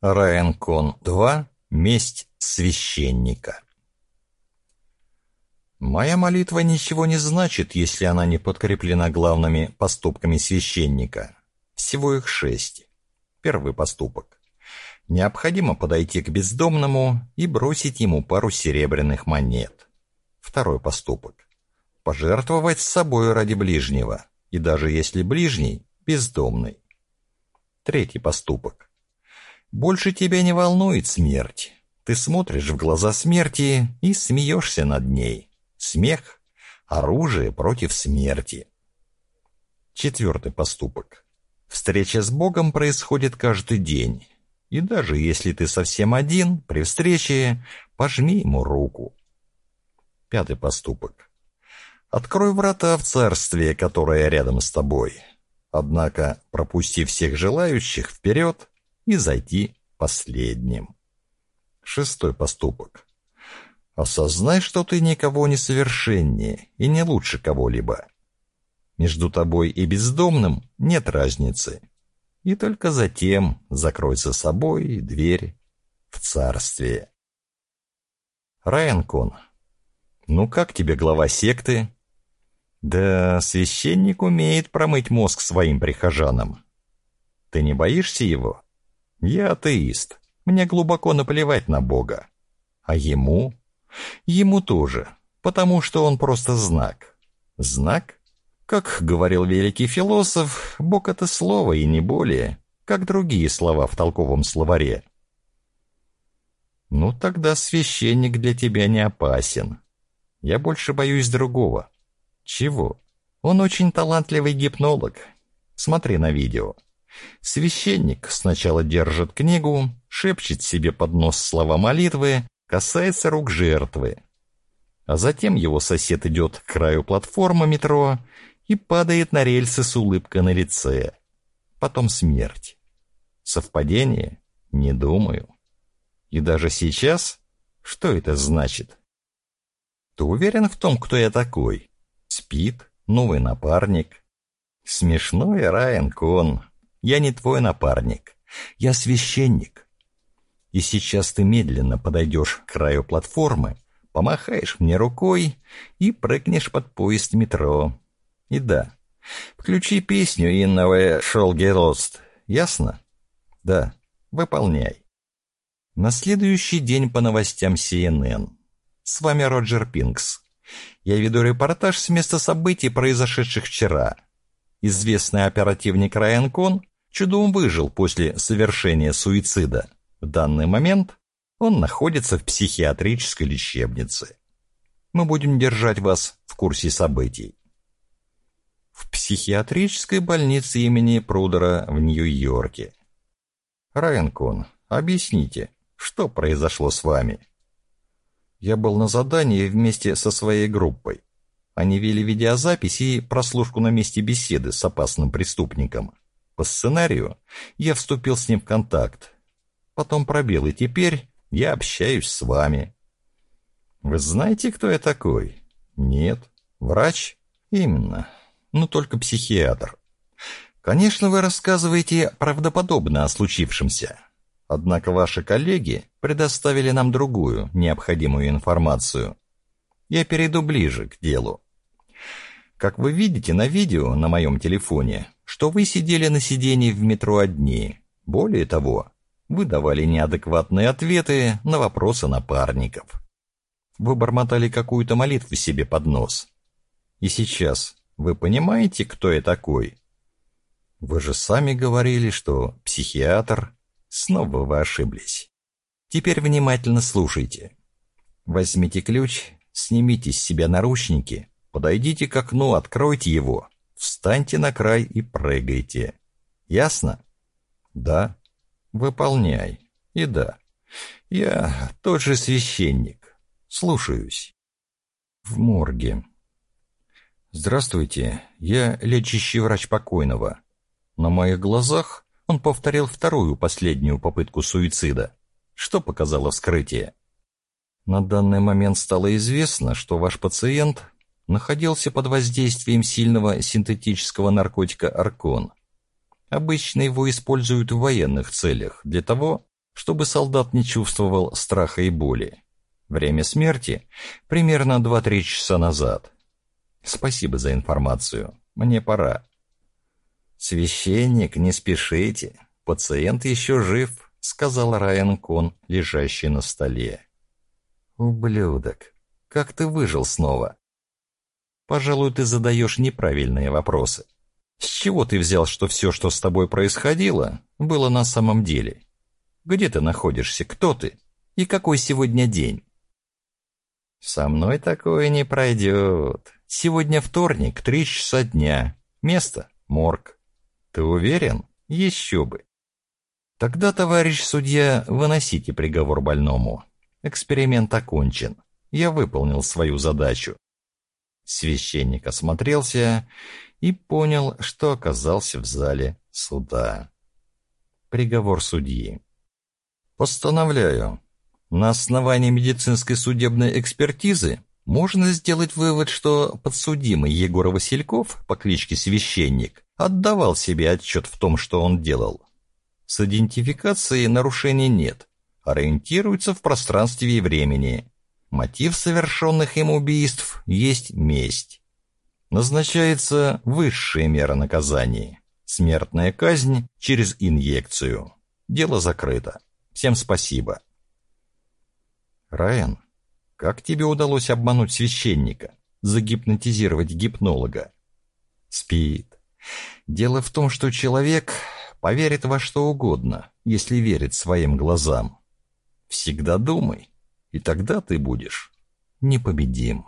Райан Кон 2. Месть священника. Моя молитва ничего не значит, если она не подкреплена главными поступками священника. Всего их шесть. Первый поступок. Необходимо подойти к бездомному и бросить ему пару серебряных монет. Второй поступок. Пожертвовать с собой ради ближнего, и даже если ближний – бездомный. Третий поступок больше тебя не волнует смерть. Ты смотришь в глаза смерти и смеешься над ней. Смех — оружие против смерти. Четвертый поступок. Встреча с Богом происходит каждый день. И даже если ты совсем один, при встрече пожми ему руку. Пятый поступок. Открой врата в царствие, которое рядом с тобой. Однако пропусти всех желающих вперед и зайти последним. Шестой поступок. Осознай, что ты никого не совершеннее и не лучше кого-либо. Между тобой и бездомным нет разницы. И только затем закрой за собой дверь в царствие. Райан Кон. Ну как тебе глава секты? Да священник умеет промыть мозг своим прихожанам. Ты не боишься его? Я атеист. Мне глубоко наплевать на Бога. А ему? Ему тоже, потому что он просто знак. Знак? Как говорил великий философ, Бог — это слово и не более, как другие слова в толковом словаре. Ну тогда священник для тебя не опасен. Я больше боюсь другого. Чего? Он очень талантливый гипнолог. Смотри на видео. Священник сначала держит книгу, шепчет себе под нос слова молитвы, касается рук жертвы. А затем его сосед идет к краю платформы метро и падает на рельсы с улыбкой на лице. Потом смерть. Совпадение? Не думаю. И даже сейчас? Что это значит? Ты уверен в том, кто я такой? Спит? Новый напарник? Смешной Райан Кон. Я не твой напарник. Я священник. И сейчас ты медленно подойдешь к краю платформы, помахаешь мне рукой и прыгнешь под поезд метро. И да, включи песню Инновая Шолгерост. Ясно? Да, выполняй. На следующий день по новостям CNN. С вами Роджер Пинкс. Я веду репортаж с места событий, произошедших вчера. Известный оперативник Райан Кон чудом выжил после совершения суицида. В данный момент он находится в психиатрической лечебнице. Мы будем держать вас в курсе событий. В психиатрической больнице имени Прудера в Нью-Йорке. Райан Кон, объясните, что произошло с вами? Я был на задании вместе со своей группой. Они вели видеозапись и прослушку на месте беседы с опасным преступником. По сценарию я вступил с ним в контакт. Потом пробил, и теперь я общаюсь с вами. Вы знаете, кто я такой? Нет. Врач? Именно. Но только психиатр. Конечно, вы рассказываете правдоподобно о случившемся. Однако ваши коллеги предоставили нам другую, необходимую информацию. Я перейду ближе к делу. Как вы видите на видео на моем телефоне, что вы сидели на сиденье в метро одни. Более того, вы давали неадекватные ответы на вопросы напарников. Вы бормотали какую-то молитву себе под нос. И сейчас вы понимаете, кто я такой? Вы же сами говорили, что психиатр. Снова вы ошиблись. Теперь внимательно слушайте. Возьмите ключ, снимите с себя наручники, подойдите к окну, откройте его Встаньте на край и прыгайте. Ясно? Да. Выполняй. И да. Я тот же священник. Слушаюсь. В морге. Здравствуйте. Я лечащий врач покойного. На моих глазах он повторил вторую последнюю попытку суицида. Что показало вскрытие? На данный момент стало известно, что ваш пациент находился под воздействием сильного синтетического наркотика аркон. Обычно его используют в военных целях для того, чтобы солдат не чувствовал страха и боли. Время смерти примерно 2-3 часа назад. Спасибо за информацию. Мне пора. Священник, не спешите. Пациент еще жив, сказал Райан Кон, лежащий на столе. Ублюдок, как ты выжил снова? Пожалуй, ты задаешь неправильные вопросы. С чего ты взял, что все, что с тобой происходило, было на самом деле? Где ты находишься, кто ты и какой сегодня день? Со мной такое не пройдет. Сегодня вторник, три часа дня. Место — морг. Ты уверен? Еще бы. Тогда, товарищ судья, выносите приговор больному. Эксперимент окончен. Я выполнил свою задачу. Священник осмотрелся и понял, что оказался в зале суда. Приговор судьи. Постановляю. На основании медицинской судебной экспертизы можно сделать вывод, что подсудимый Егор Васильков по кличке Священник отдавал себе отчет в том, что он делал. С идентификацией нарушений нет, ориентируется в пространстве и времени. Мотив совершенных им убийств есть месть. Назначается высшая мера наказания – смертная казнь через инъекцию. Дело закрыто. Всем спасибо. Райан, как тебе удалось обмануть священника, загипнотизировать гипнолога? Спит. Дело в том, что человек поверит во что угодно, если верит своим глазам. Всегда думай, и тогда ты будешь непобедим.